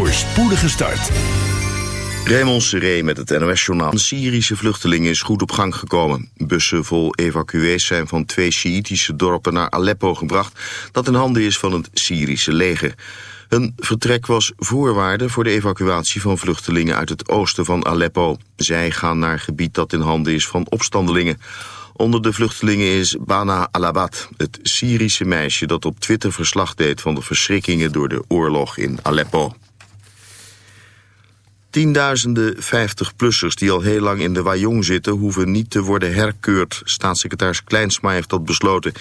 voor spoedige start. Raymond Seré met het NOS-journaal. Syrische vluchtelingen is goed op gang gekomen. Bussen vol evacuees zijn van twee Sjiitische dorpen naar Aleppo gebracht... dat in handen is van het Syrische leger. Hun vertrek was voorwaarde voor de evacuatie van vluchtelingen uit het oosten van Aleppo. Zij gaan naar gebied dat in handen is van opstandelingen. Onder de vluchtelingen is Bana Alabad, het Syrische meisje dat op Twitter verslag deed van de verschrikkingen door de oorlog in Aleppo. Tienduizenden 50-plussers die al heel lang in de Wajong zitten... hoeven niet te worden herkeurd. Staatssecretaris Kleinsma heeft dat besloten.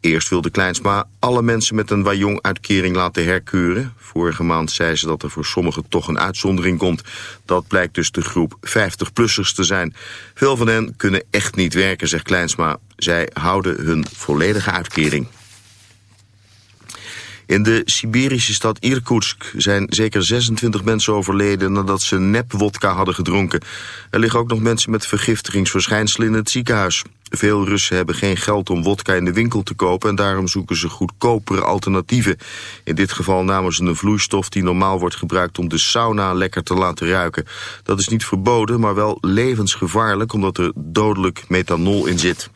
Eerst wilde Kleinsma alle mensen met een Wajong-uitkering laten herkeuren. Vorige maand zei ze dat er voor sommigen toch een uitzondering komt. Dat blijkt dus de groep 50-plussers te zijn. Veel van hen kunnen echt niet werken, zegt Kleinsma. Zij houden hun volledige uitkering. In de Siberische stad Irkutsk zijn zeker 26 mensen overleden nadat ze nep-wodka hadden gedronken. Er liggen ook nog mensen met vergiftigingsverschijnselen in het ziekenhuis. Veel Russen hebben geen geld om wodka in de winkel te kopen en daarom zoeken ze goedkopere alternatieven. In dit geval namen ze een vloeistof die normaal wordt gebruikt om de sauna lekker te laten ruiken. Dat is niet verboden, maar wel levensgevaarlijk omdat er dodelijk methanol in zit.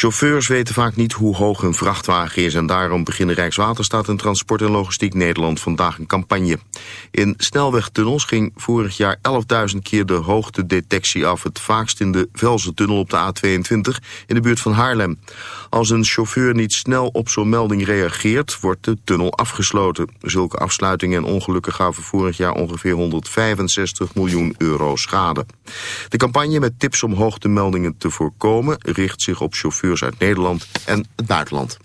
Chauffeurs weten vaak niet hoe hoog een vrachtwagen is... en daarom beginnen Rijkswaterstaat en Transport en Logistiek Nederland vandaag een campagne. In snelwegtunnels ging vorig jaar 11.000 keer de hoogtedetectie af... het vaakst in de Velze-tunnel op de A22 in de buurt van Haarlem. Als een chauffeur niet snel op zo'n melding reageert... wordt de tunnel afgesloten. Zulke afsluitingen en ongelukken gaven vorig jaar ongeveer 165 miljoen euro schade. De campagne met tips om hoogtemeldingen te voorkomen... richt zich op chauffeurs uit Nederland en het buitenland.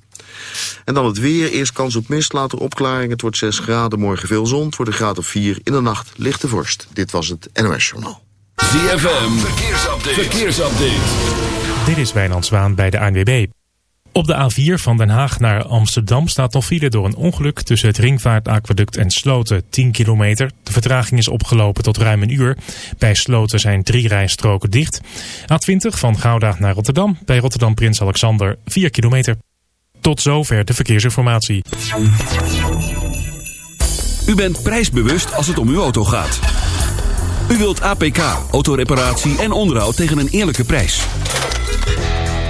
En dan het weer. Eerst kans op mist, later opklaring. Het wordt 6 graden, morgen veel zon. Het wordt een graad of 4. In de nacht lichte vorst. Dit was het NOS Journaal. ZFM, verkeersupdate. verkeersupdate. Dit is Wijnand Zwaan bij de ANWB. Op de A4 van Den Haag naar Amsterdam staat nog file door een ongeluk tussen het Ringvaartaqueduct en Sloten 10 kilometer. De vertraging is opgelopen tot ruim een uur. Bij Sloten zijn drie rijstroken dicht. A20 van Gouda naar Rotterdam. Bij Rotterdam Prins Alexander 4 kilometer. Tot zover de verkeersinformatie. U bent prijsbewust als het om uw auto gaat. U wilt APK, autoreparatie en onderhoud tegen een eerlijke prijs.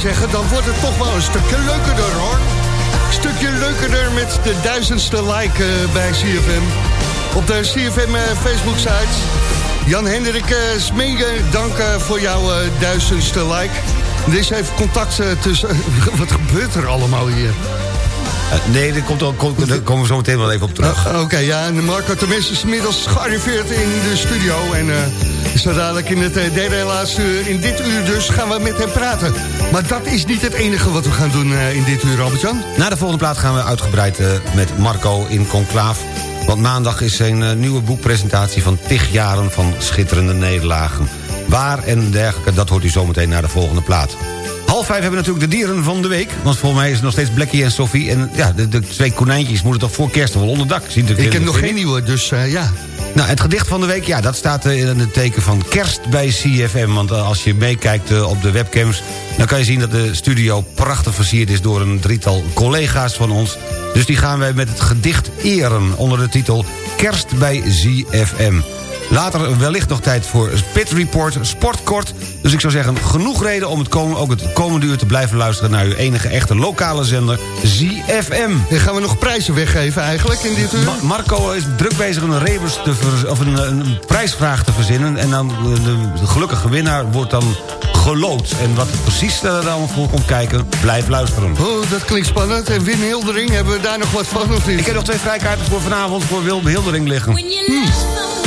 Zeggen, dan wordt het toch wel een stukje leukerder hoor. Een stukje leukerder met de duizendste like eh, bij CFM. Op de CFM eh, Facebook-site. Jan-Hendrik uh, Smeeger, dank eh, voor jouw eh, duizendste like. Er is even contact eh, tussen... wat gebeurt er allemaal hier? Eh, nee, daar, komt, al- komt- daar komen we zo meteen wel even op terug. Oké, ja, en Marco Temes is inmiddels gearriveerd in de studio. En zo dadelijk in het uh, derde en laatste uur, in dit uur dus, gaan we met hem praten. Maar dat is niet het enige wat we gaan doen uh, in dit uur, Albert-Jan. Na de volgende plaat gaan we uitgebreid uh, met Marco in Conclaaf. Want maandag is zijn nieuwe boekpresentatie van tig jaren van schitterende nederlagen. Waar en dergelijke, dat hoort u zometeen naar de volgende plaat. Half vijf hebben we natuurlijk de dieren van de week. Want volgens mij is het nog steeds Blackie en Sophie. En ja, de, de twee konijntjes moeten toch voor kerst wel onder dak zien Ik heb nog geen nieuwe, dus uh, ja. Nou, het gedicht van de week, ja, dat staat uh, in het teken van kerst bij CFM. Want uh, als je meekijkt op de webcams... dan kan je zien dat de studio prachtig versierd is... door een drietal collega's van ons. Dus die gaan wij met het gedicht eren... onder de titel Kerst bij ZFM. Later wellicht nog tijd voor Pit Report, Sportkort. Dus ik zou zeggen, genoeg reden om het komen, ook het komende uur te blijven luisteren... naar uw enige echte lokale zender, ZFM. En gaan we nog prijzen weggeven eigenlijk in dit uur? Ma Marco is druk bezig een, rebus te of een, een, prijsvraag te verzinnen... en dan de, de gelukkige winnaar wordt dan gelood. En wat er precies er dan voor komt kijken, blijf luisteren. Oh, dat klinkt spannend. En Wim Hildering, hebben we daar nog wat van of niet? Ik heb nog twee vrijkaarten voor vanavond voor Wil Hildering liggen. Hmm.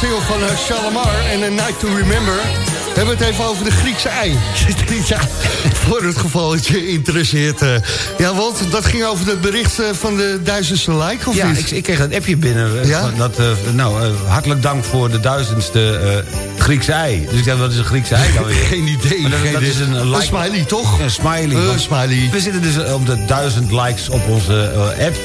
Single van uh, Shalamar en A Night to Remember... hebben we het even over de Griekse ei. ja, voor het geval het je interesseert. Uh, ja, want dat ging over het bericht van de duizendste like, of ja, niet? Ik, ik kreeg een appje binnen. Ja? Dat, nou, hartelijk dank voor de duizendste Griekse ei. Dus ik dacht, wat is een Griekse ei dan weer? geen idee. Dat, geen dat is een, like, een smiley, toch? Een smiley. Een smiley. We zitten dus op de duizend likes op onze app.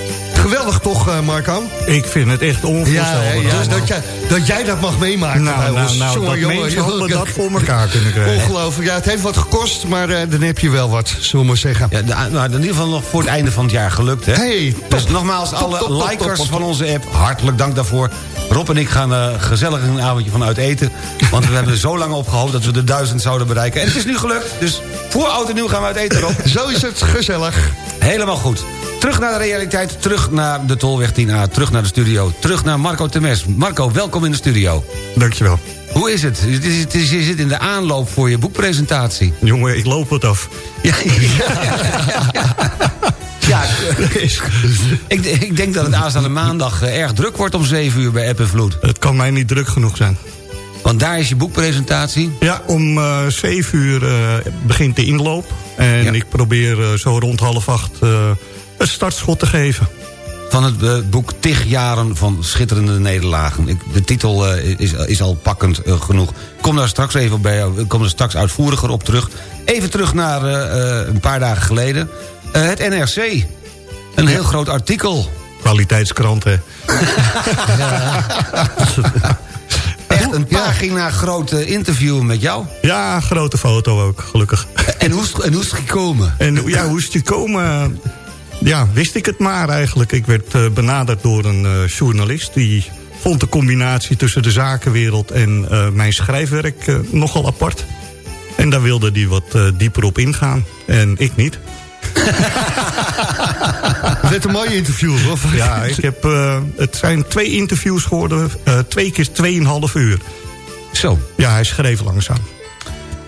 Geweldig toch, eh, Marco? Ik vind het echt onvoorstelbaar. ja, allemaal. dat, jij, dat jij dat mag meemaken bij nou, nou, ons. nou, Jongen, dat jongen, mensen jongen, hadden dat voor elkaar kunnen krijgen. Ongelooflijk. Ja, het heeft wat gekost, maar eh, dan heb je wel wat, zullen we maar zeggen. Ja, de- nou, in ieder geval nog voor het einde van het jaar gelukt, hè? Hey, top. Dus nogmaals, Top, alle top, top, likers top, top. van onze app, hartelijk dank daarvoor. Rob en ik gaan eh, gezellig een avondje vanuit eten. Want we hebben er zo lang op gehoopt dat we de duizend zouden bereiken. En het is nu gelukt, dus voor oud en nieuw gaan we uit eten, Rob. Zo is het, gezellig. Helemaal goed. Terug naar de realiteit, terug naar de Tolweg 10A, terug naar de studio, terug naar Marco Temes. Marco, welkom in de studio. Dankjewel. Hoe is het? Je zit in de aanloop voor je boekpresentatie. Jongen, ik loop het af. Ja, ja, ik, ik denk dat het aanstaande maandag eh, erg druk wordt om 7 uur bij App en Vloed. Het kan mij niet druk genoeg zijn. Want daar is je boekpresentatie. Ja, om eh 7 uur eh, begint de inloop. En Ja. ik probeer zo rond half acht het startschot te geven. van het eh, boek Tig jaren van schitterende nederlagen. Ik, de titel eh, is, is al pakkend eh, genoeg. Ik kom daar straks even bij kom er straks uitvoeriger op terug. Even terug naar een paar dagen geleden. Het NRC. Een heel groot artikel. Kwaliteitskrant, hè. Echt een pagina groot eh, interview met jou. Ja, grote foto ook, gelukkig. En hoe is het, en hoe is het gekomen? En ja, hoe is het gekomen? Ja, wist ik het maar eigenlijk. Ik werd eh, benaderd door een eh, journalist... die vond de combinatie tussen de zakenwereld en eh, mijn schrijfwerk nogal apart. En daar wilde hij wat dieper op ingaan. En ik niet. Het werd een mooi interview, of? Ja, ik heb, het zijn twee interviews geworden. twee keer tweeënhalf uur. Zo, Ja, hij schreef langzaam.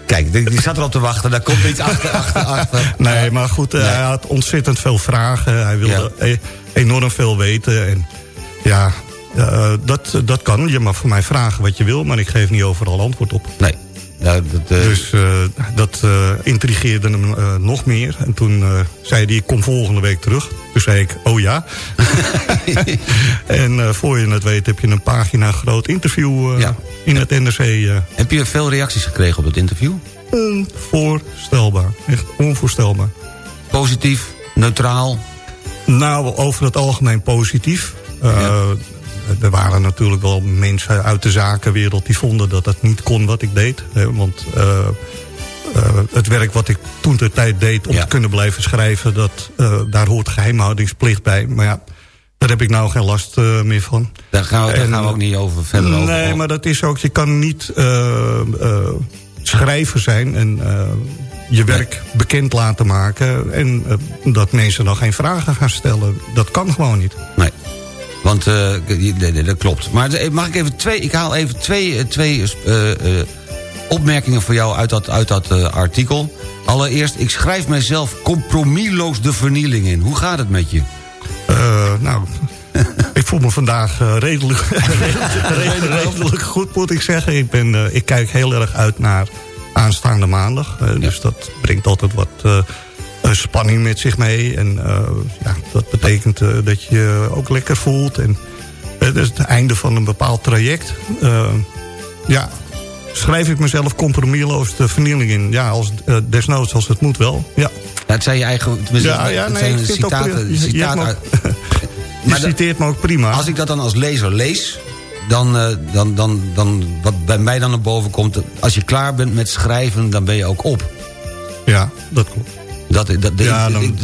Kijk, die, die zat erop te wachten. Daar komt iets achter, achter, achter. Nee, maar goed, eh, Nee. hij had ontzettend veel vragen. Hij wilde Ja. e- enorm veel weten. En ja, eh, dat, dat kan. Je mag voor mij vragen wat je wil, maar ik geef niet overal antwoord op. Nee, dat, eh, Dus eh, dat eh, intrigeerde hem nog meer. En toen zei hij, ik kom volgende week terug. Toen zei ik, oh ja. en voor je het weet heb je een pagina groot interview Ja. in het NRC. heb je veel reacties gekregen op het interview? onvoorstelbaar. Echt onvoorstelbaar. Positief, neutraal? Nou, over het algemeen positief. Er waren natuurlijk wel mensen uit de zakenwereld... die vonden dat dat niet kon wat ik deed. Hè, want eh, eh, het werk wat ik toen de tijd deed... om Ja. te kunnen blijven schrijven... Dat, eh, daar hoort geheimhoudingsplicht bij. Maar ja, daar heb ik nou geen last eh, meer van. Daar gaan we, daar En- gaan we ook niet over verder over. Nee, maar dat is ook... Je kan niet eh, eh, schrijver zijn en eh, je werk bekend laten maken... en eh, dat mensen dan geen vragen gaan stellen. Dat kan gewoon niet. Nee. Want eh, die- nee, nee, dat klopt. Maar mag ik even twee... Ik haal even twee, eh, twee eh, opmerkingen voor jou uit dat, uit dat artikel. Allereerst, ik schrijf mijzelf compromisloos de vernieling in. Hoe gaat het met je? Nou, ik voel me vandaag redelijk, redelijk, redelijk goed, moet ik zeggen. Ik, ben, ik kijk heel erg uit naar aanstaande maandag. Dus dat brengt altijd wat spanning met zich mee. En eh, ja, dat betekent eh, dat je je ook lekker voelt. En eh, het is het einde van een bepaald traject. Eh, ja, schrijf ik mezelf compromisloos de vernieling in. Ja, als, eh, desnoods als het moet wel. Ja. Ja, het zijn je eigen... Ja, ja, het nee, zijn ook citaten. Je- je citaten me Je Maar dat- citeert me ook prima. Als ik dat dan als lezer lees... Dan, eh, dan, dan, dan, wat bij mij dan naar boven komt... als je klaar bent met schrijven, dan ben je ook op. Ja, dat klopt. Dat, dat, Ja, dan-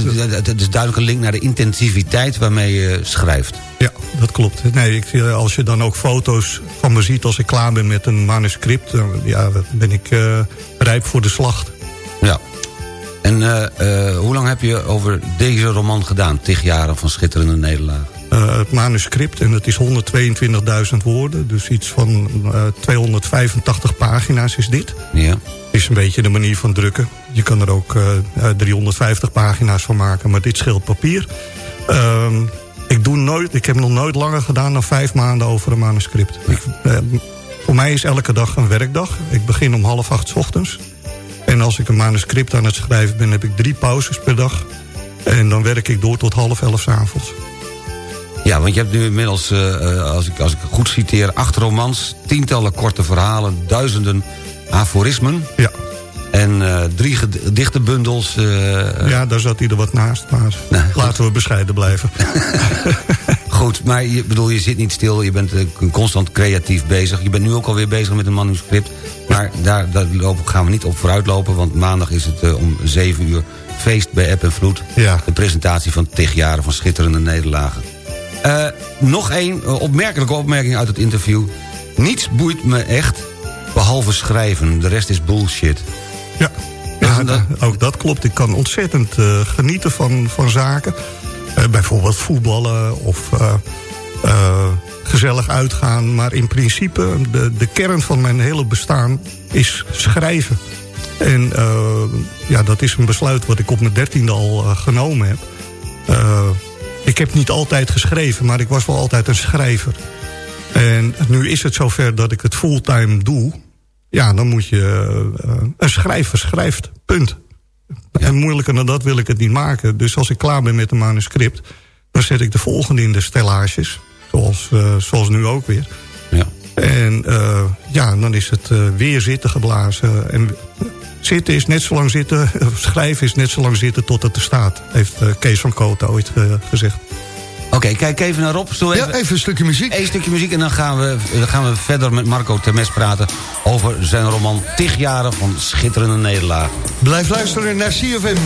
is duidelijk een link naar de intensiviteit waarmee je schrijft. Ja, dat klopt. Nee, ik, als je dan ook foto's van me ziet als ik klaar ben met een manuscript... dan ja, dan ben ik eh, rijp voor de slacht. Ja. En eh, eh, hoe lang heb je over deze roman gedaan? Tig jaren van schitterende nederlagen. Eh, het manuscript, en het is 122.000 woorden... dus iets van eh, 285 pagina's is dit. Ja. Is een beetje de manier van drukken. Je kan er ook eh, eh, 350 pagina's van maken, maar dit scheelt papier. Ehm, ik, doe nooit, ik heb nog nooit langer gedaan dan vijf maanden over een manuscript. Ik, eh, voor mij is elke dag een werkdag. Ik begin om half acht 's ochtends. En als ik een manuscript aan het schrijven ben, heb ik drie pauzes per dag. En dan werk ik door tot half elf 's avonds. Ja, want je hebt nu inmiddels, eh, eh, als, ik, als ik goed citeer... acht romans, tientallen korte verhalen, duizenden aforismen. Ja. En eh, drie gedichtenbundels. eh, Ja, daar zat hij er wat naast, maar Nee, laten we bescheiden blijven. Goed, maar je, bedoel, je zit niet stil, je bent eh, constant creatief bezig. Je bent nu ook alweer bezig met een manuscript. Maar daar, daar lopen, gaan we niet op vooruit lopen... want maandag is het om 7 uur feest bij App en Vloed. Ja. De presentatie van tig jaren van schitterende nederlagen. Nog één opmerkelijke opmerking uit het interview. Niets boeit me echt, behalve schrijven. De rest is bullshit. Ja, Ja, dat- ook dat klopt. Ik kan ontzettend eh, genieten van, van zaken. Eh, bijvoorbeeld voetballen of eh, gezellig uitgaan. Maar in principe, de, de kern van mijn hele bestaan is schrijven. En ja, dat is een besluit wat ik op mijn dertiende al genomen heb. Ik heb niet altijd geschreven, maar ik was wel altijd een schrijver. En nu is het zover dat ik het fulltime doe. Ja, dan moet je... eh, een schrijver schrijft, punt. En moeilijker dan dat wil ik het niet maken. Dus als ik klaar ben met een manuscript... dan zet ik de volgende in de stellages. Zoals, eh, zoals nu ook weer. Ja. En eh, ja, dan is het weer zitten geblazen. En zitten is net zo lang zitten... schrijven is net zo lang zitten tot het er staat. Heeft Kees van Kooten ooit gezegd. Oké, kijk even naar Rob. We Ja, even een stukje muziek. Eén stukje muziek en dan gaan, we, dan gaan we verder met Marco Termes praten... over zijn roman Tig jaren van schitterende nederlaag. Blijf luisteren naar CFM.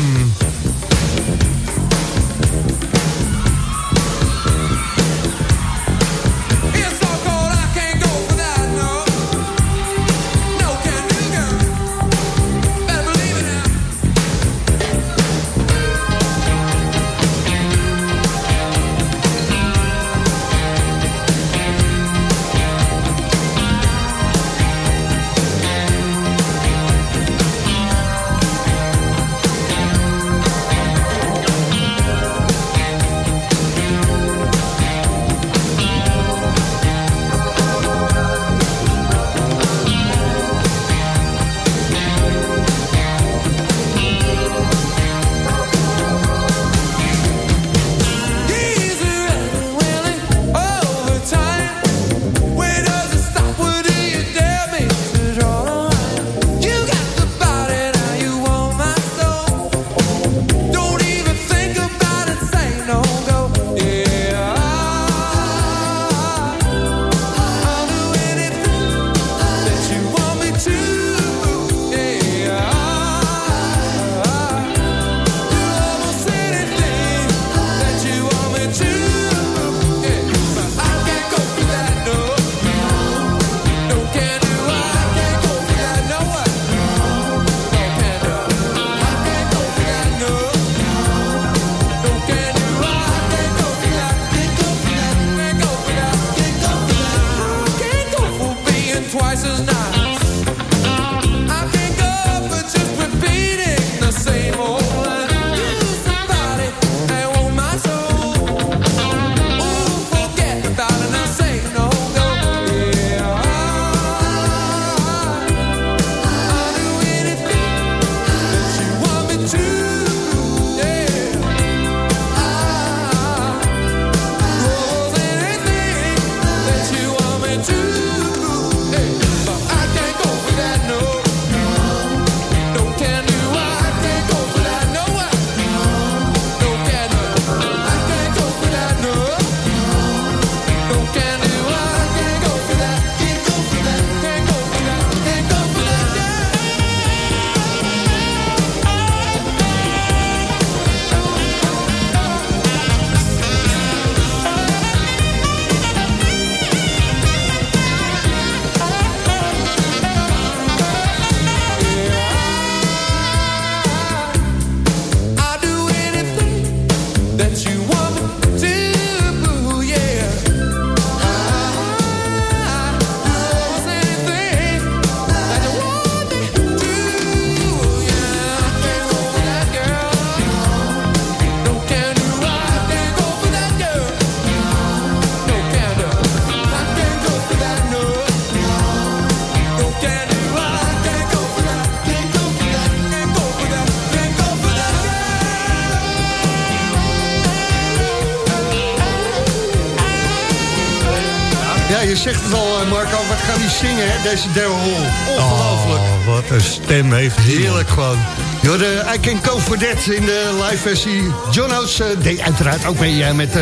Zingen, hè? Deze Daryl Hall. Ongelooflijk. Oh, wat een stem heeft hij. Heerlijk gewoon. Yo, de I Can Go For That in de live versie. John Oates eh, deed uiteraard ook mee eh, met eh,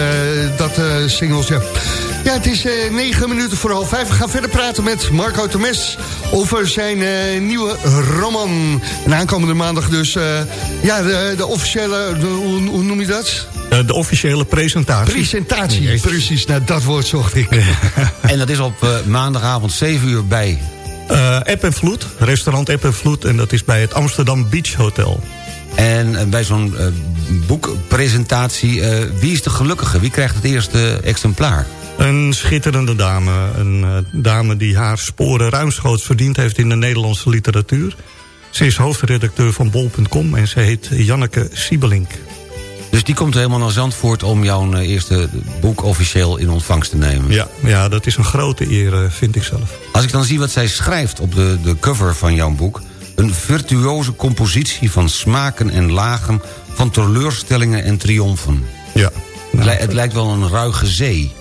dat singeltje. Ja, het is negen minuten voor half vijf. We gaan verder praten met Marco Temes over zijn nieuwe roman. En aankomende maandag dus, ja, de, de officiële, de- hoe, hoe noem je dat? Eh, de officiële presentatie. Presentatie, precies. Nou, dat woord zocht ik. En dat is op eh, maandagavond 7 uur bij... Eh, App en Vloed, restaurant App en Vloed. En dat is bij het Amsterdam Beach Hotel. En bij zo'n boekpresentatie, wie is de gelukkige? Wie krijgt het eerste exemplaar? Een schitterende dame. Een dame die haar sporen ruimschoots verdiend heeft in de Nederlandse literatuur. Ze is hoofdredacteur van bol.com en ze heet Janneke Siebelink. Dus die komt helemaal naar Zandvoort om jouw eh, eerste boek officieel in ontvangst te nemen. Ja, ja, dat is een grote eer, eh, vind ik zelf. Als ik dan zie wat zij schrijft op de, de cover van jouw boek... een virtuoze compositie van smaken en lagen... van teleurstellingen en triomfen. Ja. Het het lijkt wel een ruige zee.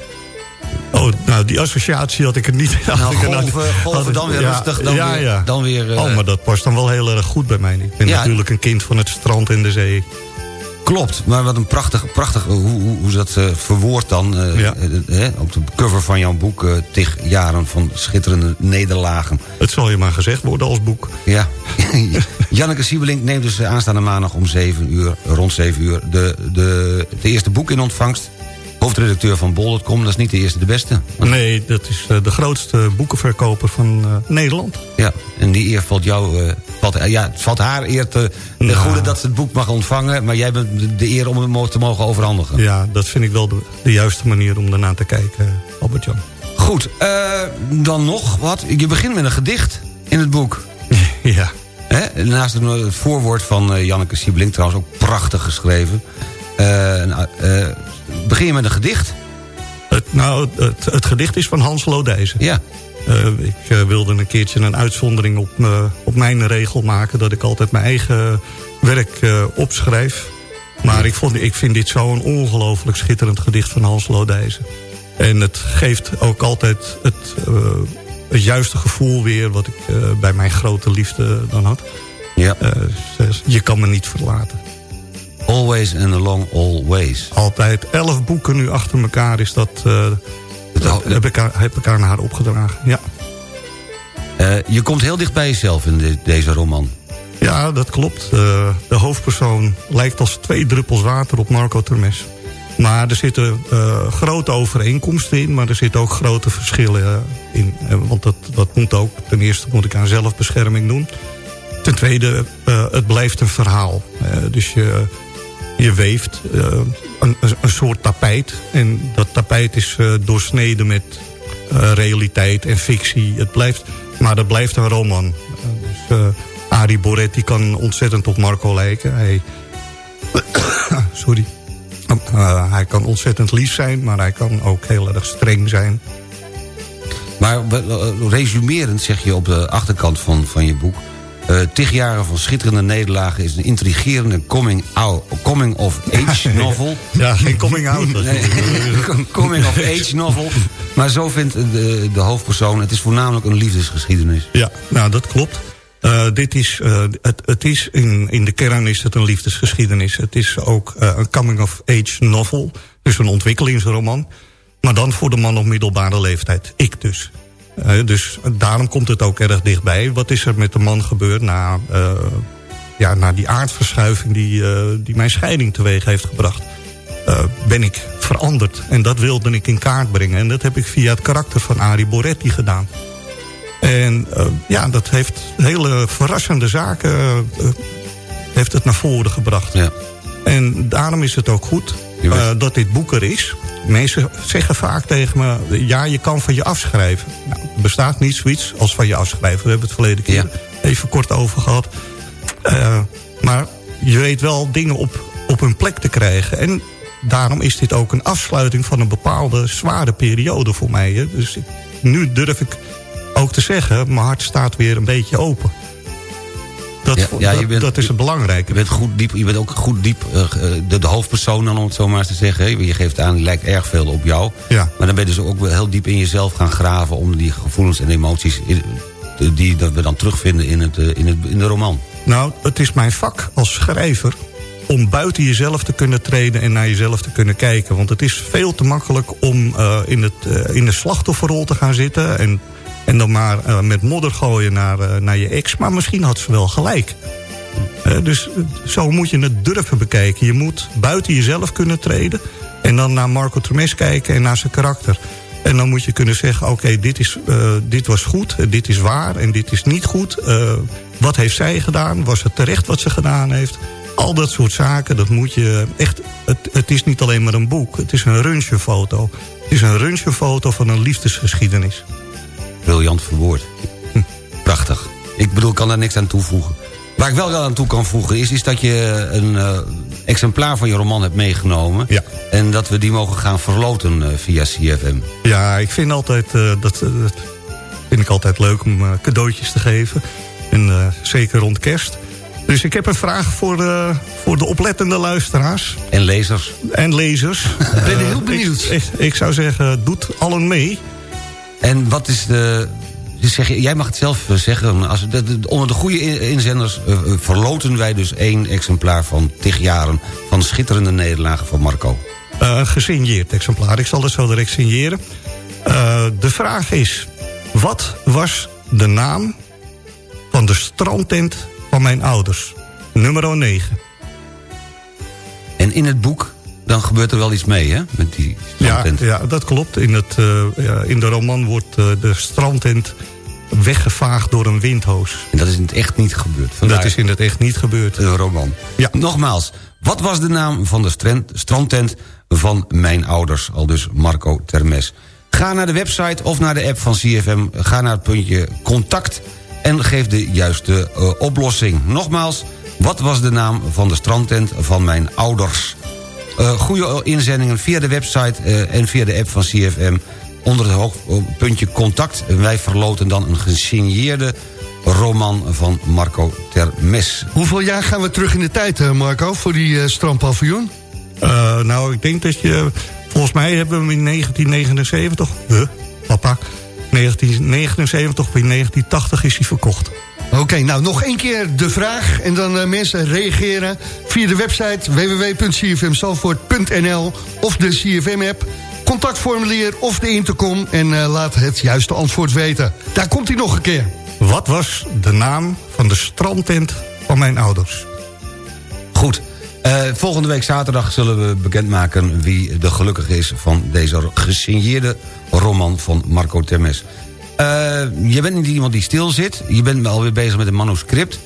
Oh, nou, die associatie had ik er niet. had Nou, golven, dan weer ja, rustig, dan ja, weer- dan weer, eh, oh, maar dat past dan wel heel erg goed bij mij. Ik ben natuurlijk een kind van het strand en de zee. Klopt, maar wat een prachtig, prachtig hoe, hoe, hoe ze dat eh verwoordt dan... eh, Ja. eh, op de cover van jouw boek... tig jaren van schitterende nederlagen. Het zal je maar gezegd worden als boek. Ja. Janneke Siebelink neemt dus aanstaande maandag om 7 uur, rond 7 uur... de, de, de eerste boek in ontvangst. Hoofdredacteur van bol.com, dat is niet de eerste de beste. Nee, dat is eh, de grootste boekenverkoper van eh, Nederland. Ja, en die eer valt jou... eh, valt, ja, het valt haar eer te, de Nou. goede dat ze het boek mag ontvangen... maar jij bent de- eer om het te mogen overhandigen. Ja, dat vind ik wel de, de juiste manier om daarna te kijken, Albert-Jan. Goed, dan nog wat. Je begint met een gedicht in het boek. ja. Naast het voorwoord van Janneke Siebelink trouwens ook prachtig geschreven. Eh, nou, eh, begin je met een gedicht? Het, nou, het, het gedicht is van Hans Lodijzen. Ja. Eh, ik eh, wilde een keertje een uitzondering op, me- op mijn regel maken... dat ik altijd mijn eigen werk eh, opschrijf. Maar ik, vond, ik vind dit zo'n ongelooflijk schitterend gedicht van Hans Lodijzen. En het geeft ook altijd het, eh, het juiste gevoel weer... wat ik eh, bij mijn grote liefde dan had. Ja. Eh, je kan me niet verlaten. Always and along always. Altijd elf boeken nu achter elkaar is dat... eh, dat heb, ik, haar- heb ik aan haar opgedragen, ja. Eh, je komt heel dicht bij jezelf in de- deze roman. Ja, dat klopt. Eh, de hoofdpersoon lijkt als twee druppels water op Marco Termes. Maar er zitten eh, grote overeenkomsten in, maar er zitten ook grote verschillen eh, in. Eh, want dat, dat moet ook. Ten eerste moet ik aan zelfbescherming doen. Ten tweede, eh, het blijft een verhaal. Eh, dus je, je weeft eh, een, soort tapijt. En dat tapijt is eh, doorsneden met eh, realiteit en fictie. Het blijft, maar dat blijft een roman. Dus Arie Boretti kan ontzettend op Marco lijken. Hij, sorry. Hij kan ontzettend lief zijn, maar hij kan ook heel erg streng zijn. Maar resumerend zeg je op de achterkant van, van je boek... eh tig jaren van schitterende nederlagen is een intrigerende coming-out- coming-of-age novel. Ja, geen coming out. Nee, coming-of-age novel. Maar zo vindt de, de hoofdpersoon... het is voornamelijk een liefdesgeschiedenis. Ja, nou dat klopt. Eh, dit is, eh, het, het is in, in de kern is het een liefdesgeschiedenis. Het is ook een coming-of-age novel. Dus een ontwikkelingsroman. Maar dan voor de man op middelbare leeftijd. Ik dus. Eh, dus daarom komt het ook erg dichtbij. Wat is er met de man gebeurd na, eh, ja, na die aardverschuiving... die, eh, die mijn scheiding teweeg heeft gebracht? Ben ik veranderd. En dat wilde ik in kaart brengen. En dat heb ik via het karakter van Arie Boretti gedaan. En ja, dat heeft hele verrassende zaken heeft het naar voren gebracht. Ja. En daarom is het ook goed Eh, dat dit boek er is. Mensen zeggen vaak tegen me... ja, je kan van je afschrijven. Nou, er bestaat niet zoiets als van je afschrijven. We hebben het verleden keer Ja. even kort over gehad. Eh, maar je weet wel dingen op, op hun plek te krijgen. En daarom is dit ook een afsluiting van een bepaalde zware periode voor mij. Hè. Dus ik- nu durf ik ook te zeggen... mijn hart staat weer een beetje open. Dat, Ja, ja, je bent- dat is het belangrijke. Je bent, goed diep, je bent ook goed diep eh, de, de hoofdpersoon dan, om het zo maar eens te zeggen. Je geeft aan, die lijkt erg veel op jou. Ja. Maar dan ben je dus ook wel heel diep in jezelf gaan graven... om die gevoelens en emoties in- die dat we dan terugvinden in, het, eh, in, het, in de roman. Nou, het is mijn vak als schrijver om buiten jezelf te kunnen treden en naar jezelf te kunnen kijken. Want het is veel te makkelijk om eh, in, het, in de slachtofferrol te gaan zitten... en, en dan maar eh, met modder gooien naar, eh, naar je ex. Maar misschien had ze wel gelijk. Dus eh, zo moet je het durven bekijken. Je moet buiten jezelf kunnen treden... en dan naar Marco Tremes kijken en naar zijn karakter. En dan moet je kunnen zeggen, oké, dit dit, dit was goed, dit is waar en dit is niet goed. Wat heeft zij gedaan? Was het terecht wat ze gedaan heeft? Al dat soort zaken, dat moet je echt... Het, het is niet alleen maar een boek, het is een röntgenfoto. Het is een röntgenfoto van een liefdesgeschiedenis. Briljant verwoord. Prachtig. Ik bedoel, ik kan daar niks aan toevoegen. Waar ik wel wel aan toe kan voegen is, is dat je een eh, exemplaar van je roman hebt meegenomen. Ja. En dat we die mogen gaan verloten eh, via CFM. Ja, ik vind altijd, eh, dat, eh, dat vind ik altijd leuk om eh, cadeautjes te geven. En eh, zeker rond kerst. Dus ik heb een vraag voor, eh, voor de oplettende luisteraars En lezers. en lezers. Ik ben Eh, heel benieuwd. Ik, ik, ik zou zeggen, doet allen mee. En wat is de... dus Zeg jij mag het zelf eh, zeggen. Als, de, de- onder de goede in- inzenders eh, eh, verloten wij dus één exemplaar van tig jaren... van schitterende nederlagen van Marco. Een gesigneerd exemplaar. Ik zal het zo direct signeren. De vraag is, wat was de naam van de strandtent van mijn ouders? Nummer 9. En in het boek, dan gebeurt er wel iets mee, hè? Met die Ja, strandtent. ja, dat klopt. In, het, eh, ja, in de roman wordt eh, de strandtent weggevaagd door een windhoos. En dat is in het echt niet gebeurd. Vandaar Dat is in het echt niet gebeurd. een roman. Ja. Nogmaals, wat was de naam van de strand, strandtent van mijn ouders? Al dus Marco Termes. Ga naar de website of naar de app van CFM. Ga naar het puntje contact en geef de juiste eh, oplossing. Nogmaals, wat was de naam van de strandtent van mijn ouders? Eh goede inzendingen via de website eh, en via de app van CFM... onder het hoog- eh, puntje contact. En wij verloten dan een gesigneerde roman van Marco Termes. Hoeveel jaar gaan we terug in de tijd, eh, Marco, voor die eh, strandpaviljoen? Eh, nou, ik denk dat je... Volgens mij hebben we hem in 1979... Huh, papa. 1979 of in 1980 is hij verkocht. Oké, nou nog één keer de vraag. En dan eh, mensen reageren via de website www.cfmzalvoort.nl of de CFM-app. Contactformulier of de intercom. En eh, laat het juiste antwoord weten. Daar komt hij nog een keer. Wat was de naam van de strandtent van mijn ouders? Goed. Eh, volgende week zaterdag zullen we bekendmaken wie de gelukkige is... van deze gesigneerde roman van Marco Termes. Eh, je bent niet iemand die stil zit. Je bent alweer bezig met een manuscript.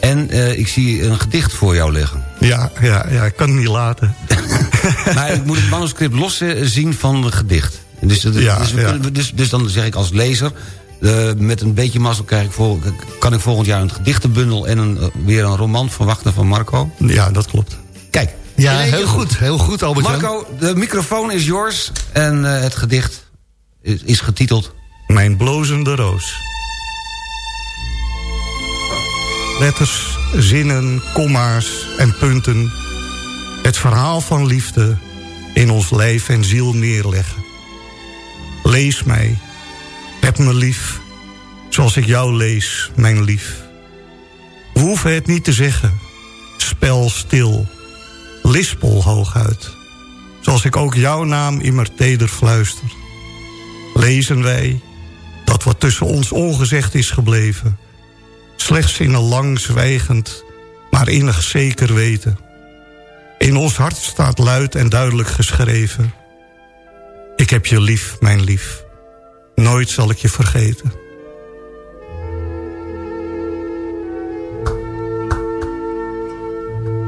En eh, ik zie een gedicht voor jou liggen. Ja, ja, ja, ik kan het niet laten. Maar ik moet het manuscript los eh, zien van het gedicht. Dus, dus, Ja, dus, ja. dus, dus dan zeg ik als lezer... met een beetje mazzel krijg ik vol, kan ik volgend jaar een gedichtenbundel... en een, weer een roman verwachten van Marco. Ja, dat klopt. Kijk. Ja, heel goed. Heel goed, albert Marco, de microfoon is yours en eh, het gedicht is, is getiteld... Mijn blozende roos. Letters, zinnen, komma's en punten. Het verhaal van liefde in ons lijf en ziel neerleggen. Lees mij, heb me lief, zoals ik jou lees, mijn lief. We hoeven het niet te zeggen, spel stil, lispel hooguit. Zoals ik ook jouw naam immer teder fluister lezen wij dat wat tussen ons ongezegd is gebleven. Slechts in een lang zwijgend, maar innig zeker weten. In ons hart staat luid en duidelijk geschreven. Ik heb je lief, mijn lief. Nooit zal ik je vergeten.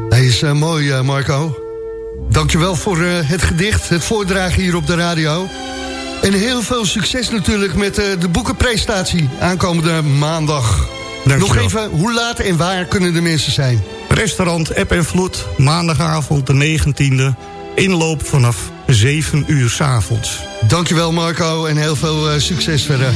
Hij is eh, mooi, eh, Marco. Dankjewel voor eh, het gedicht, het voordragen hier op de radio. En heel veel succes natuurlijk met eh, de boekenpresentatie aankomende maandag. Dankjewel. Nog even, hoe laat en waar kunnen de mensen zijn? Restaurant App en Vloed, maandagavond de 19e. Inloop vanaf 7 uur 's avonds. Dankjewel Marco en heel veel eh, succes verder.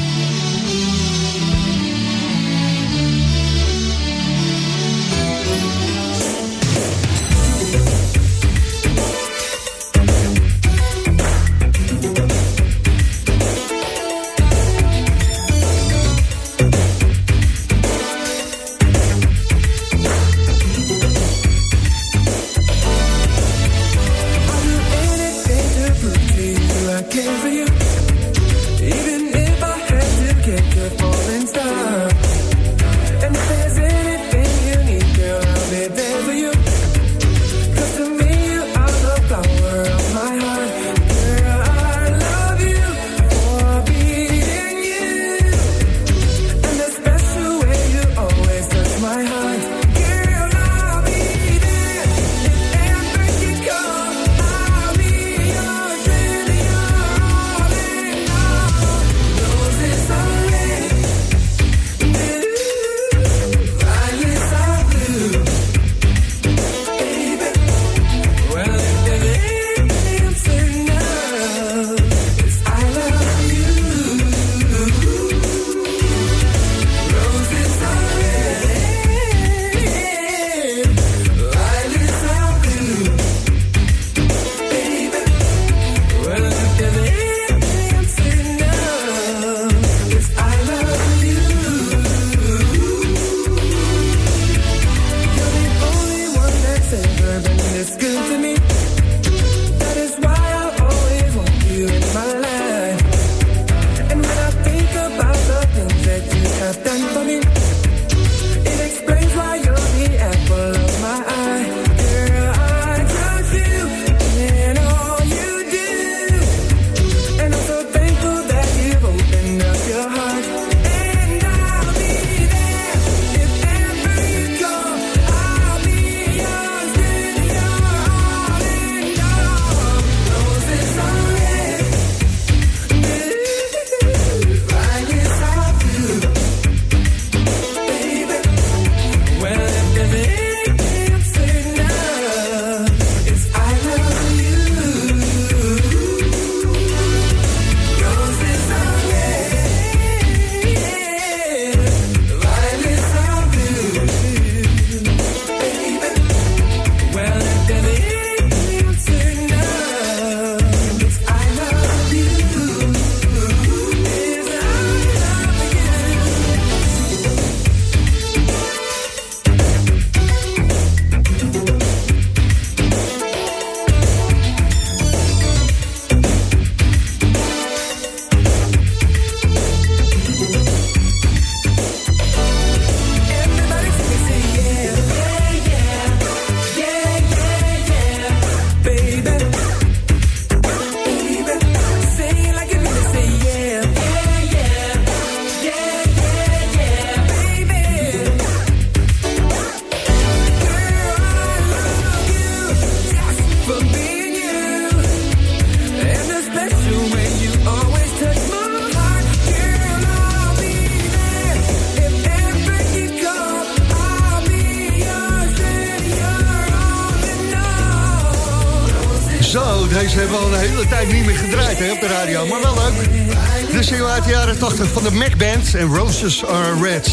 Van de Mac Band en Roses Are Red.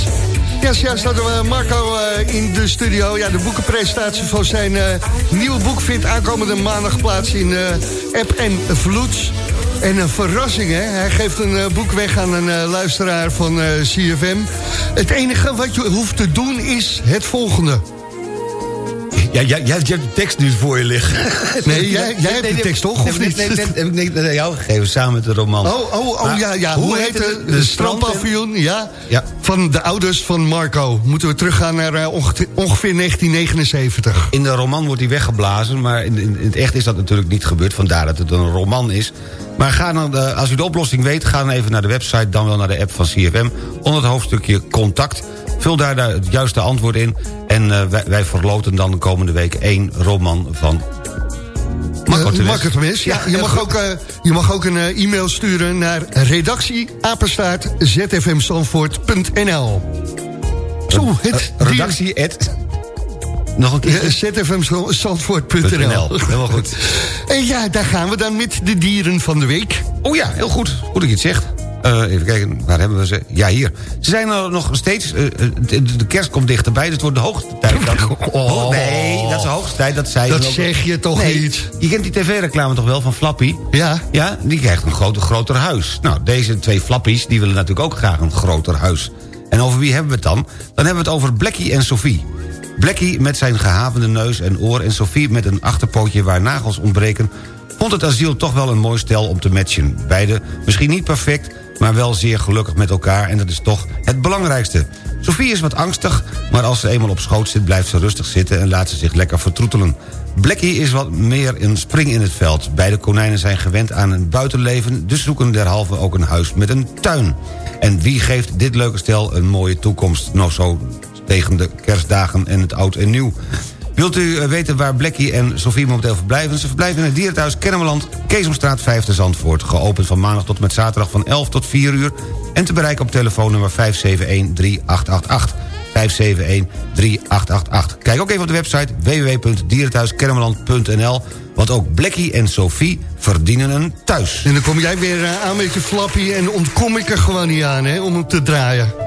Ja, zojuist hadden Marco eh, in de studio. Ja, de boekenpresentatie van zijn eh, nieuwe boek vindt aankomende maandag plaats in eh, App en Vloed. En een verrassing, hè? Hij geeft een boek weg aan een luisteraar van CFM. Het enige wat je hoeft te doen is het volgende. Ja, jij, jij, jij hebt de tekst nu voor je liggen. Nee, jij, jij hebt de tekst toch, of niet? Nee, nee, heb ik niet aan jou gegeven, samen met de roman. Oh, oh, oh ja, ja. Hoe, heet de, de, strandpaviljoen? Ja, Ja. van de ouders van Marco. Moeten we teruggaan naar eh, onge- ongeveer 1979. In de roman wordt hij weggeblazen, maar in, in, in het echt is dat natuurlijk niet gebeurd. Vandaar dat het een roman is. Maar ga dan, eh, als u de oplossing weet, ga dan even naar de website... dan wel naar de app van CFM, onder het hoofdstukje contact. Vul daar de- het juiste antwoord in. En eh, wij, wij verloten dan de komende week één roman van... Marco Eh, Temes, ja. Je mag, ook, eh, je mag ook een e-mail sturen naar redactie apenstaart zfmzandvoort.nl Zo, het redactie, at... Nog een keer? zfmzandvoort.nl Helemaal goed. En ja, daar gaan we dan met de dieren van de week. Oh ja, heel goed. Goed dat je het zegt. Eh, even kijken, waar hebben we ze? Ja, hier. Ze zijn er nog steeds... eh, de, de kerst komt dichterbij, dus het wordt de hoogste tijd. Dat, Oh. nee, dat is de hoogste tijd. Dat, zei Dat ook- zeg je toch Nee, niet? Je kent die tv-reclame toch wel van Flappy? Ja. Ja, die krijgt een groter, groter huis. Nou, deze twee Flappies, die willen natuurlijk ook graag een groter huis. En over wie hebben we het dan? Dan hebben we het over Blackie en Sophie. Blackie met zijn gehavende neus en oor... en Sophie met een achterpootje waar nagels ontbreken... vond het asiel toch wel een mooi stel om te matchen. Beide misschien niet perfect, maar wel zeer gelukkig met elkaar... en dat is toch het belangrijkste. Sophie is wat angstig, maar als ze eenmaal op schoot zit... blijft ze rustig zitten en laat ze zich lekker vertroetelen. Blackie is wat meer een spring in het veld. Beide konijnen zijn gewend aan een buitenleven... dus zoeken derhalve ook een huis met een tuin. En wie geeft dit leuke stel een mooie toekomst? Nou, zo tegen de kerstdagen en het oud en nieuw. Wilt u eh, weten waar Blackie en Sofie momenteel verblijven? Ze verblijven in het dierenthuis Kennemerland, Keesomstraat 5 te Zandvoort. Geopend van maandag tot met zaterdag van 11 tot 4 uur. En te bereiken op telefoonnummer 571-3888. 571-3888. Kijk ook even op de website www.dierenthuiskennemerland.nl. Want ook Blackie en Sophie verdienen een thuis. En dan kom jij weer eh, aan met je flappie en ontkom ik er gewoon niet aan, hè, om hem te draaien.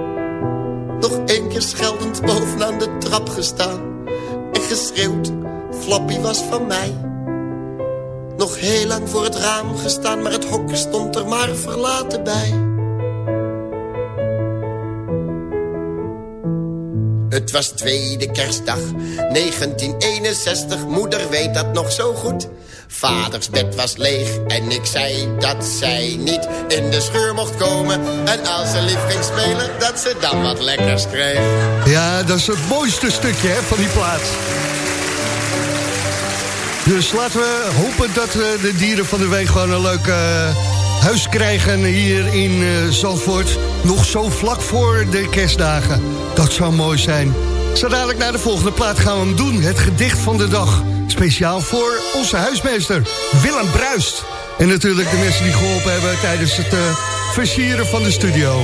Nog één keer scheldend bovenaan de trap gestaan. En geschreeuwd, Flappy was van mij. Nog heel lang voor het raam gestaan, maar het hok stond er maar verlaten bij. Het was tweede kerstdag, 1961, moeder weet dat nog zo goed. Vaders bed was leeg en ik zei dat zij niet in de scheur mocht komen. En als ze lief ging spelen, dat ze dan wat lekkers kreeg. Ja, dat is het mooiste stukje hè, van die plaats. Dus laten we hopen dat eh, de dieren van de week gewoon een leuk eh, huis krijgen hier in eh, Zandvoort. Nog zo vlak voor de kerstdagen. Dat zou mooi zijn. Zo dadelijk naar de volgende plaat gaan we hem doen. Het gedicht van de dag. Speciaal voor onze huismeester Willem Bruist. En natuurlijk de mensen die geholpen hebben tijdens het eh, versieren van de studio.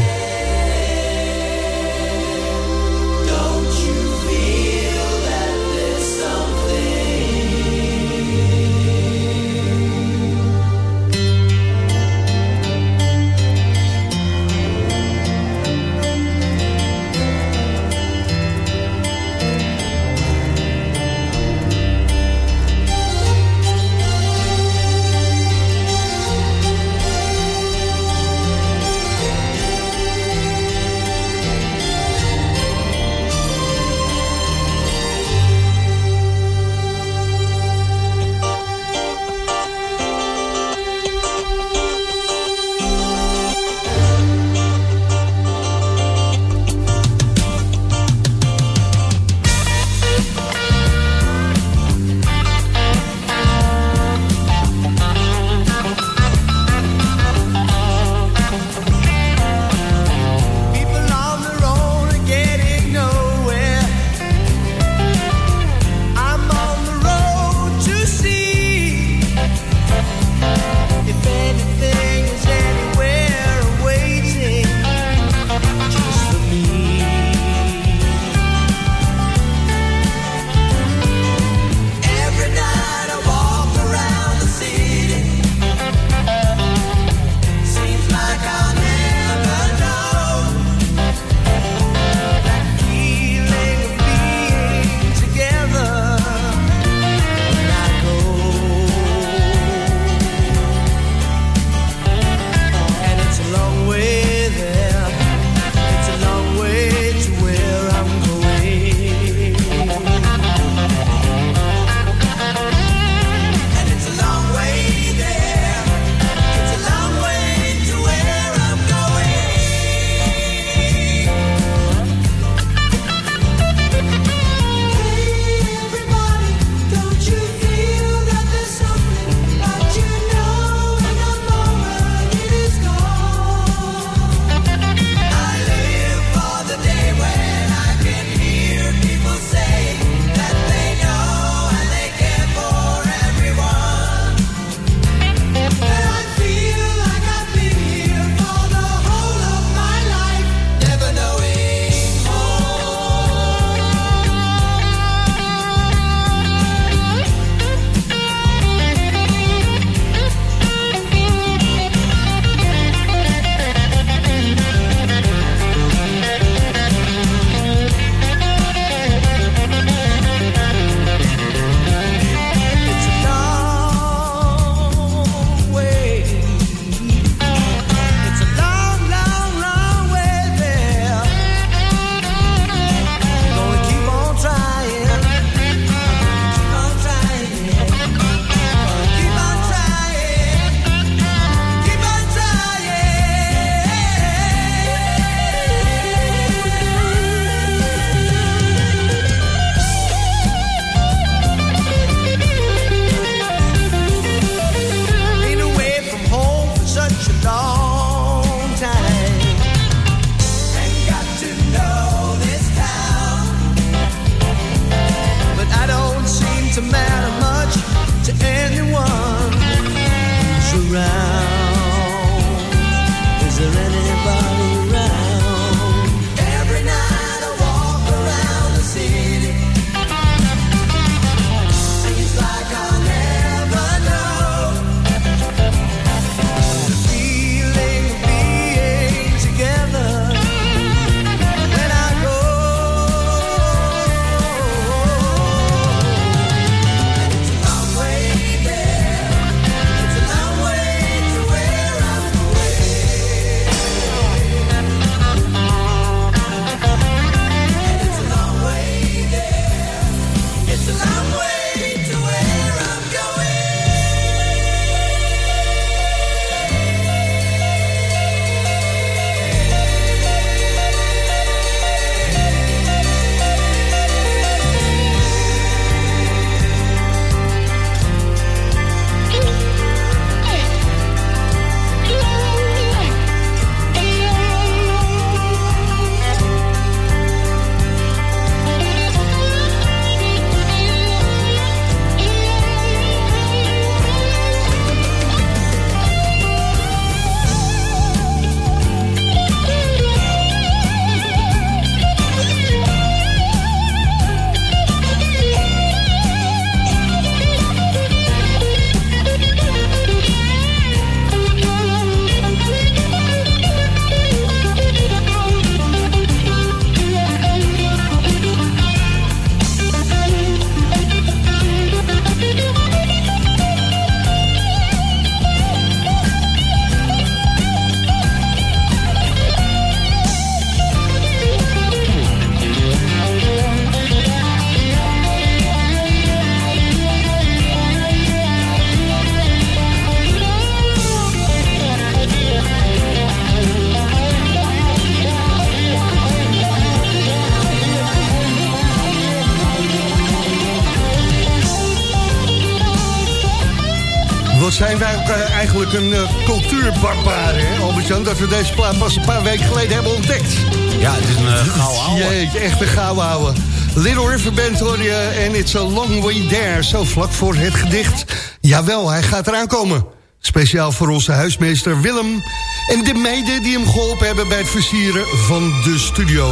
Eigenlijk een uh, cultuurbarbaar, hè, Albert-Jan... dat we deze plaat pas een paar weken geleden hebben ontdekt. Ja, het is een uh, gouden ouwe. Jeetje, echt een gouden ouwe. Little River Band hoor je en It's a Long Way There. Zo vlak voor het gedicht. Jawel, hij gaat eraan komen. Speciaal voor onze huismeester Willem... en de meiden die hem geholpen hebben bij het versieren van de studio.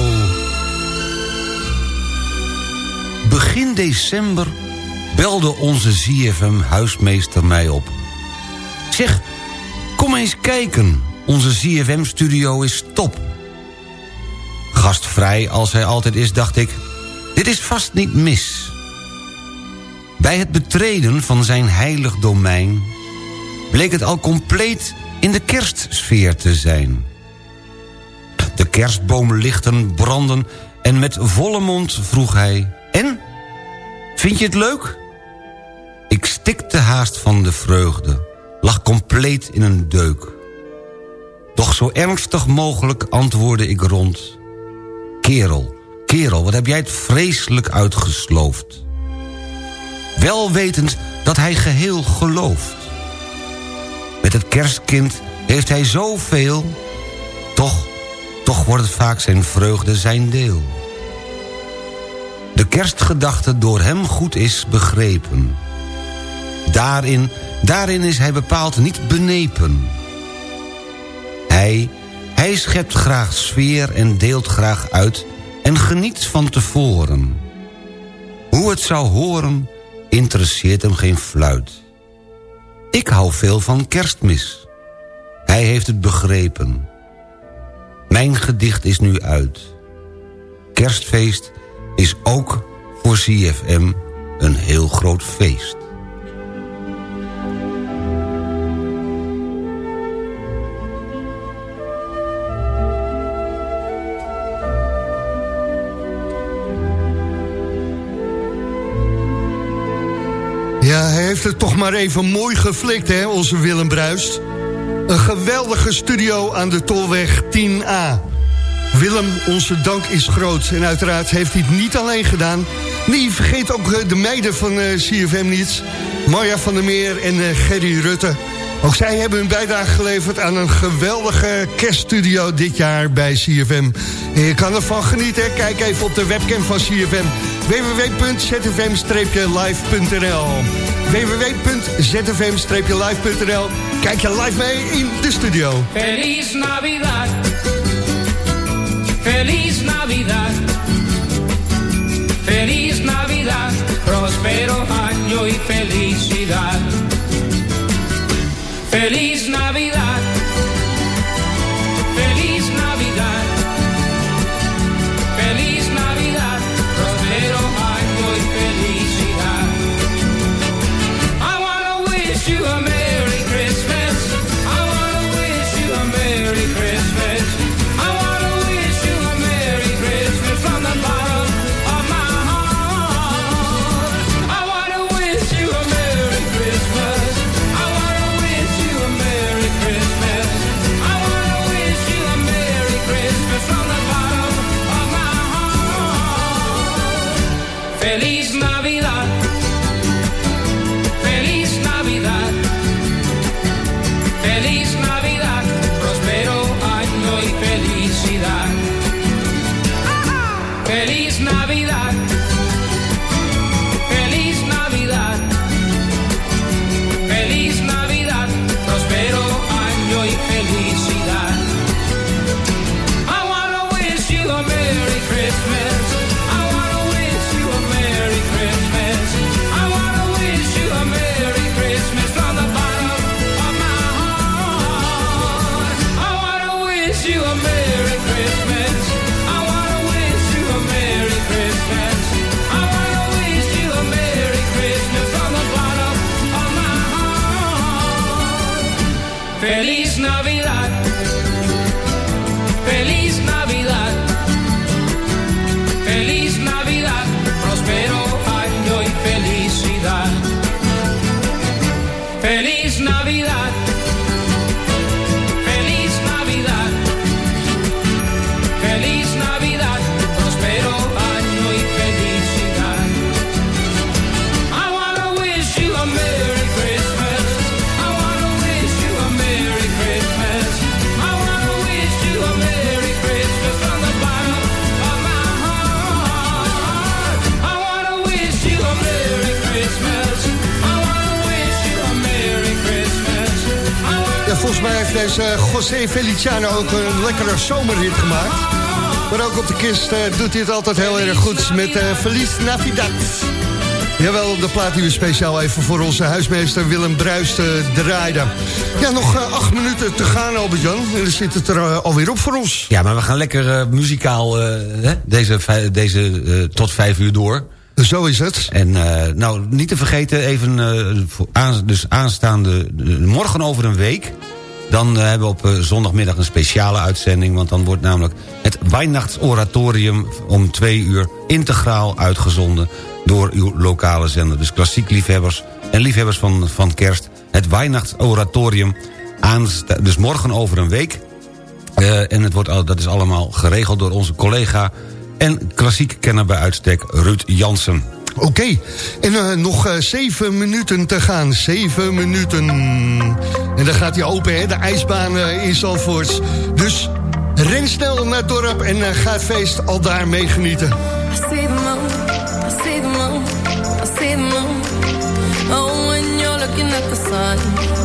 Begin december belde onze ZFM-huismeester mij op. Zeg, kom eens kijken. Onze ZFM-studio is top. Gastvrij als hij altijd is, dacht ik... dit is vast niet mis. Bij het betreden van zijn heilig domein... bleek het al compleet in de kerstsfeer te zijn. De kerstboomlichten branden en met volle mond vroeg hij... En? Vind je het leuk? Ik stikte haast van de vreugde, lag compleet in een deuk. Doch zo ernstig mogelijk antwoordde ik rond. Kerel, kerel, wat heb jij het vreselijk uitgesloofd. Wel wetend dat hij geheel gelooft. Met het kerstkind heeft hij zoveel, toch, toch wordt het vaak zijn vreugde zijn deel. De kerstgedachte door hem goed is begrepen. Daarin, daarin is hij bepaald niet benepen. Hij, hij schept graag sfeer en deelt graag uit... en geniet van tevoren. Hoe het zou horen, interesseert hem geen fluit. Ik hou veel van kerstmis. Hij heeft het begrepen. Mijn gedicht is nu uit. Kerstfeest is ook voor CFM een heel groot feest. Heeft het toch maar even mooi geflikt, hè, onze Willem Bruist. Een geweldige studio aan de Tolweg 10A. Willem, onze dank is groot. En uiteraard heeft hij het niet alleen gedaan. Nee, vergeet ook eh, de meiden van uh, CFM niet. Marja van der Meer en uh, Gerry Rutte. Ook zij hebben hun bijdrage geleverd aan een geweldige kerststudio dit jaar bij CFM. En je kan ervan genieten. Kijk even op de webcam van CFM. www.zfm-live.nl www.zfm-live.nl Kijk je live mee in de studio. Feliz Navidad. Feliz Navidad. Feliz Navidad. Prospero año y felicidad. Feliz Navidad. Heeft deze José Feliciano ook een lekkere zomerhit gemaakt. Maar ook op de kist eh, doet hij het altijd heel erg goed met eh Feliz Navidad. Jawel, de plaat die we speciaal even voor onze huismeester Willem Bruist eh, draaiden. Ja, nog eh, acht minuten te gaan, Albert-Jan. En dan zit het er eh, alweer op voor ons. Ja, maar we gaan lekker eh, muzikaal eh, deze, deze eh, tot vijf uur door. Zo is het. En eh, nou, niet te vergeten, even eh, aan, dus aanstaande... eh, morgen over een week... dan eh, hebben we op eh, zondagmiddag een speciale uitzending... want dan wordt namelijk het Weihnachtsoratorium om twee uur... integraal uitgezonden door uw lokale zender. Dus klassiek liefhebbers en liefhebbers van, van kerst... het Weihnachtsoratorium, dus morgen over een week... Eh, en het wordt, al- dat is allemaal geregeld door onze collega... en klassiek kenner bij uitstek Ruud Jansen. Oké, en eh, nog eh, zeven minuten te gaan. Zeven minuten. En dan gaat hij open, de ijsbaan eh, in Zandvoort. Dus ren snel naar het dorp en ga het feest al daar mee genieten. I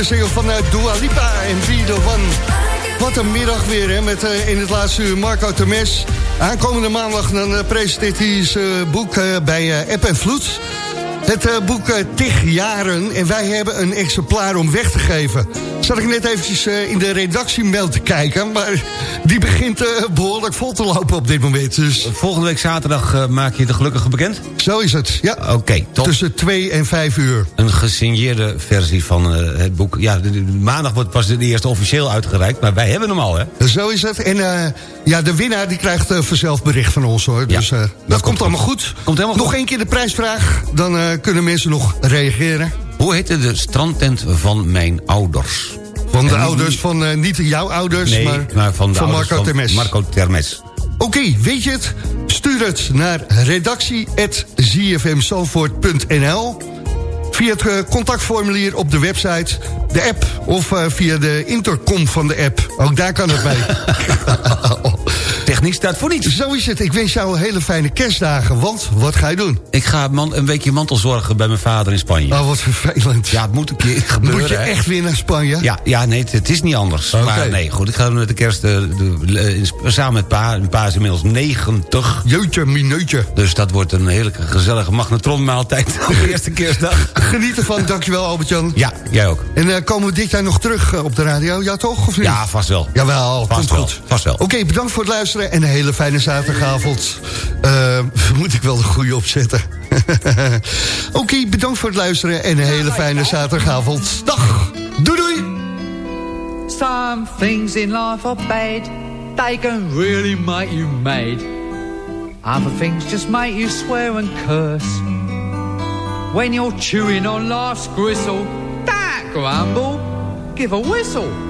de single van eh, Dua Lipa en Be The. Wat een middag weer, hè, met eh, in het laatste uur Marco Temes. Aankomende maandag dan eh, presenteert hij zijn boek bij App en Vloed. Het boek Tig Jaren. En wij hebben een exemplaar om weg te geven. Zat ik net eventjes eh, in de redactiemail te kijken. Maar die begint eh, behoorlijk vol te lopen op dit moment. Dus Volgende week zaterdag eh, maak je de gelukkige bekend? zo is het. Ja, Oké, top. tussen 2 en 5 uur. Een gesigneerde versie van het boek. Ja, maandag wordt pas de eerste officieel uitgereikt, maar wij hebben hem al, hè? Zo is het. En ja, de winnaar die krijgt vanzelf bericht van ons hoor. Ja, dus eh, dat, komt komt allemaal goed. Komt helemaal nog één keer de prijsvraag. Dan kunnen mensen nog reageren. Hoe heette de strandtent van mijn ouders? Van de En ouders van, eh, niet jouw ouders, Nee, maar, maar, van de van ouders Marco Termes. Marco Termes. Oké, weet je het? Stuur het naar redactie.zfmzandvoort.nl Via het eh, contactformulier op de website, de app... of eh, via de intercom van de app. Ook daar kan het mee. Techniek staat voor niets. Zo is het. Ik wens jou hele fijne kerstdagen. Want, wat ga je doen? Ik ga man, een weekje mantelzorgen bij mijn vader in Spanje. Oh, wat vervelend. Ja, het moet een keer gebeuren. Moet je hè. echt weer naar Spanje? Ja, ja nee, het, het is niet anders. Maar nee, goed, ik ga met de kerst... eh, de- samen met pa. Pa is inmiddels 90. Jeutje, mineutje. Dus dat wordt een heerlijke, gezellige magnetronmaaltijd de eerste kerstdag. Geniet ervan. Dankjewel, Albert-Jan. Ja, jij ook. En eh, komen we dit jaar nog terug eh, op de radio? Ja, toch? Of niet? Ja, vast wel. Jawel, Vast komt wel, goed. vast wel. Oké, bedankt voor het luisteren en een hele fijne zaterdagavond. Eh, moet ik wel de goede opzetten. Oké, bedankt voor het luisteren en een hele fijne zaterdagavond. Dag, doei doei. Some things in life are bad. They can really make you mad. Other things just make you swear and curse. When you're chewing on life's gristle, don't grumble, give a whistle.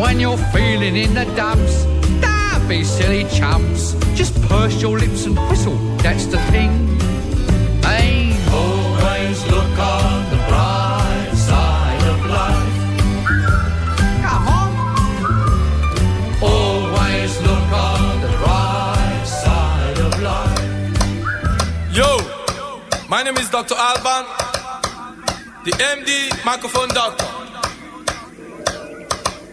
When you're feeling in the dumps, don't be silly chumps. Just purse your lips and whistle, that's the thing. Hey, always look on the bright side of life. Come on. Always look on the bright side of life. Yo, my name is Dr. Alban, the MD microphone doctor.